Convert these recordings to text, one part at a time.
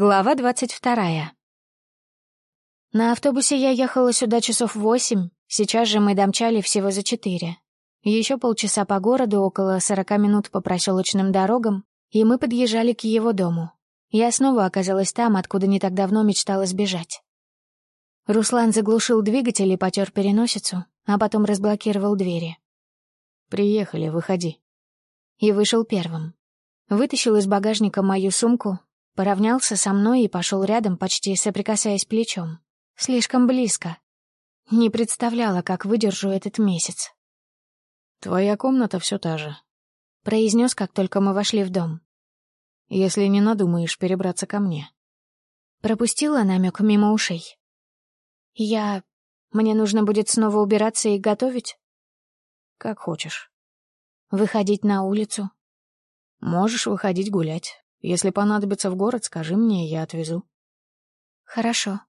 Глава двадцать вторая. На автобусе я ехала сюда часов восемь, сейчас же мы домчали всего за четыре. Еще полчаса по городу, около сорока минут по проселочным дорогам, и мы подъезжали к его дому. Я снова оказалась там, откуда не так давно мечтала сбежать. Руслан заглушил двигатель и потер переносицу, а потом разблокировал двери. «Приехали, выходи». И вышел первым. Вытащил из багажника мою сумку, Поравнялся со мной и пошел рядом, почти соприкасаясь плечом. Слишком близко. Не представляла, как выдержу этот месяц. «Твоя комната все та же», — произнес, как только мы вошли в дом. «Если не надумаешь перебраться ко мне». Пропустила намек мимо ушей. «Я... Мне нужно будет снова убираться и готовить?» «Как хочешь». «Выходить на улицу?» «Можешь выходить гулять. Если понадобится в город, скажи мне, я отвезу». «Хорошо».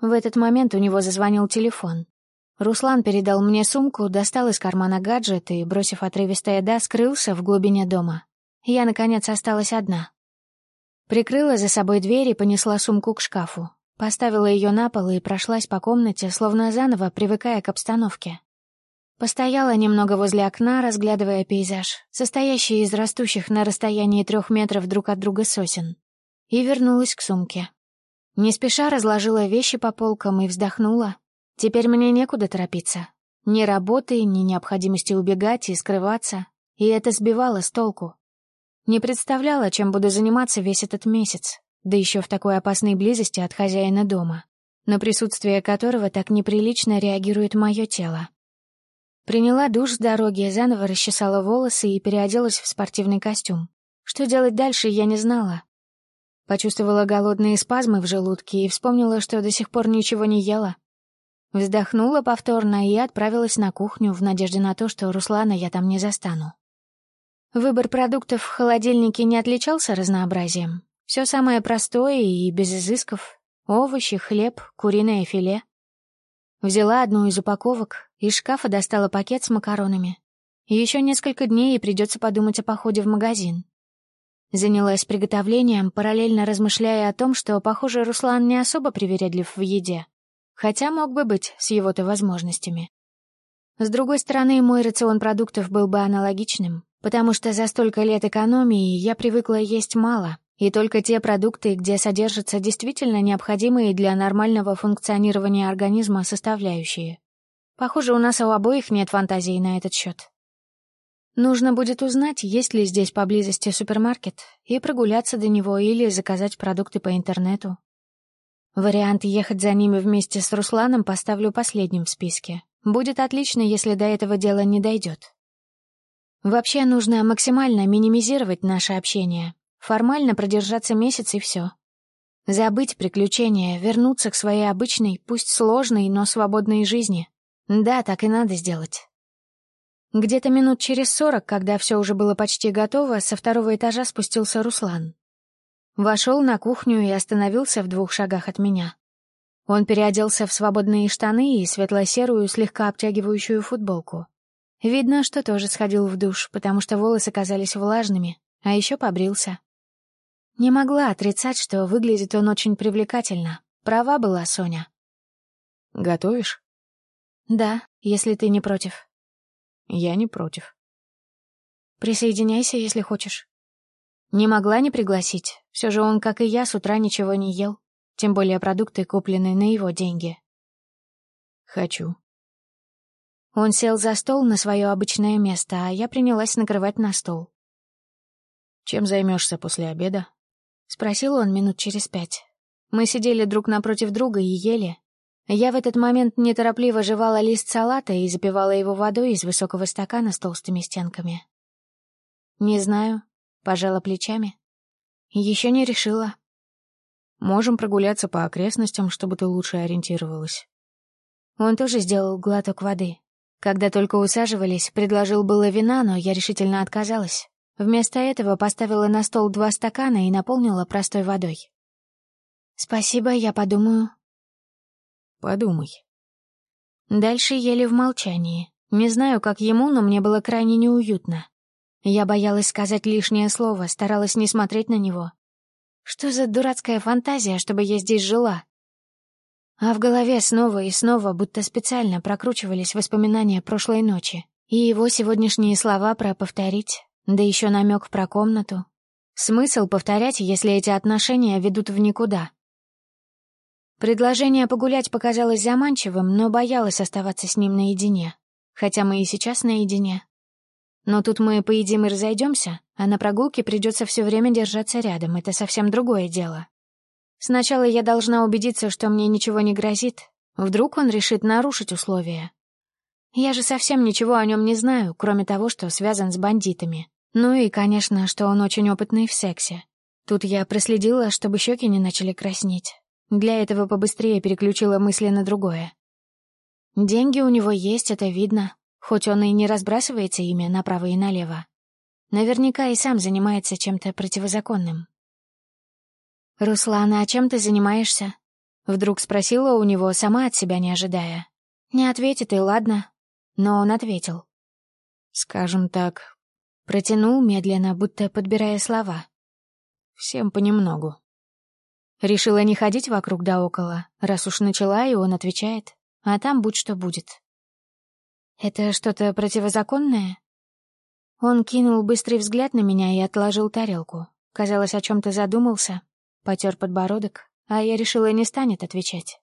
В этот момент у него зазвонил телефон. Руслан передал мне сумку, достал из кармана гаджет и, бросив отрывистое «да», скрылся в глубине дома. Я, наконец, осталась одна. Прикрыла за собой дверь и понесла сумку к шкафу. Поставила ее на пол и прошлась по комнате, словно заново привыкая к обстановке. Постояла немного возле окна, разглядывая пейзаж, состоящий из растущих на расстоянии трех метров друг от друга сосен, и вернулась к сумке. Не спеша разложила вещи по полкам и вздохнула. Теперь мне некуда торопиться. Ни работы, ни необходимости убегать и скрываться. И это сбивало с толку. Не представляла, чем буду заниматься весь этот месяц, да еще в такой опасной близости от хозяина дома, на присутствие которого так неприлично реагирует мое тело. Приняла душ с дороги, заново расчесала волосы и переоделась в спортивный костюм. Что делать дальше, я не знала. Почувствовала голодные спазмы в желудке и вспомнила, что до сих пор ничего не ела. Вздохнула повторно и отправилась на кухню в надежде на то, что Руслана я там не застану. Выбор продуктов в холодильнике не отличался разнообразием. Все самое простое и без изысков. Овощи, хлеб, куриное филе. Взяла одну из упаковок, из шкафа достала пакет с макаронами. Еще несколько дней и придется подумать о походе в магазин. Занялась приготовлением, параллельно размышляя о том, что, похоже, Руслан не особо привередлив в еде. Хотя мог бы быть с его-то возможностями. С другой стороны, мой рацион продуктов был бы аналогичным, потому что за столько лет экономии я привыкла есть мало, и только те продукты, где содержатся действительно необходимые для нормального функционирования организма составляющие. Похоже, у нас у обоих нет фантазии на этот счет. Нужно будет узнать, есть ли здесь поблизости супермаркет, и прогуляться до него или заказать продукты по интернету. Вариант ехать за ними вместе с Русланом поставлю последним в списке. Будет отлично, если до этого дела не дойдет. Вообще нужно максимально минимизировать наше общение, Формально продержаться месяц и все. Забыть приключения, вернуться к своей обычной, пусть сложной, но свободной жизни. Да, так и надо сделать. Где-то минут через сорок, когда все уже было почти готово, со второго этажа спустился Руслан. Вошел на кухню и остановился в двух шагах от меня. Он переоделся в свободные штаны и светло-серую, слегка обтягивающую футболку. Видно, что тоже сходил в душ, потому что волосы казались влажными, а еще побрился. Не могла отрицать, что выглядит он очень привлекательно. Права была Соня. «Готовишь?» «Да, если ты не против». «Я не против». «Присоединяйся, если хочешь». Не могла не пригласить. Все же он, как и я, с утра ничего не ел. Тем более продукты, купленные на его деньги. «Хочу». Он сел за стол на свое обычное место, а я принялась накрывать на стол. «Чем займешься после обеда?» — спросил он минут через пять. Мы сидели друг напротив друга и ели. Я в этот момент неторопливо жевала лист салата и запивала его водой из высокого стакана с толстыми стенками. «Не знаю», — пожала плечами. «Еще не решила». «Можем прогуляться по окрестностям, чтобы ты лучше ориентировалась». Он тоже сделал глоток воды. Когда только усаживались, предложил было вина, но я решительно отказалась. Вместо этого поставила на стол два стакана и наполнила простой водой. «Спасибо, я подумаю». «Подумай». Дальше ели в молчании. Не знаю, как ему, но мне было крайне неуютно. Я боялась сказать лишнее слово, старалась не смотреть на него. Что за дурацкая фантазия, чтобы я здесь жила? А в голове снова и снова будто специально прокручивались воспоминания прошлой ночи. И его сегодняшние слова про повторить, да еще намек про комнату. Смысл повторять, если эти отношения ведут в никуда? Предложение погулять показалось заманчивым, но боялась оставаться с ним наедине. Хотя мы и сейчас наедине. Но тут мы поедим и разойдемся, а на прогулке придется все время держаться рядом. Это совсем другое дело. Сначала я должна убедиться, что мне ничего не грозит. Вдруг он решит нарушить условия. Я же совсем ничего о нем не знаю, кроме того, что связан с бандитами. Ну и, конечно, что он очень опытный в сексе. Тут я проследила, чтобы щеки не начали краснеть. Для этого побыстрее переключила мысли на другое. Деньги у него есть, это видно, хоть он и не разбрасывается ими направо и налево. Наверняка и сам занимается чем-то противозаконным. «Руслана, а чем ты занимаешься?» Вдруг спросила у него, сама от себя не ожидая. Не ответит, и ладно. Но он ответил. «Скажем так...» Протянул медленно, будто подбирая слова. «Всем понемногу». Решила не ходить вокруг да около, раз уж начала, и он отвечает. А там будь что будет. «Это что-то противозаконное?» Он кинул быстрый взгляд на меня и отложил тарелку. Казалось, о чем-то задумался, потер подбородок, а я решила, не станет отвечать.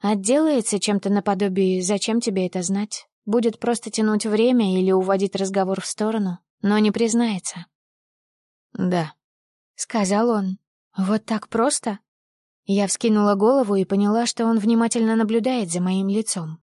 Отделается чем-то наподобие «зачем тебе это знать?» Будет просто тянуть время или уводить разговор в сторону, но не признается. «Да», — сказал он. «Вот так просто?» Я вскинула голову и поняла, что он внимательно наблюдает за моим лицом.